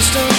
still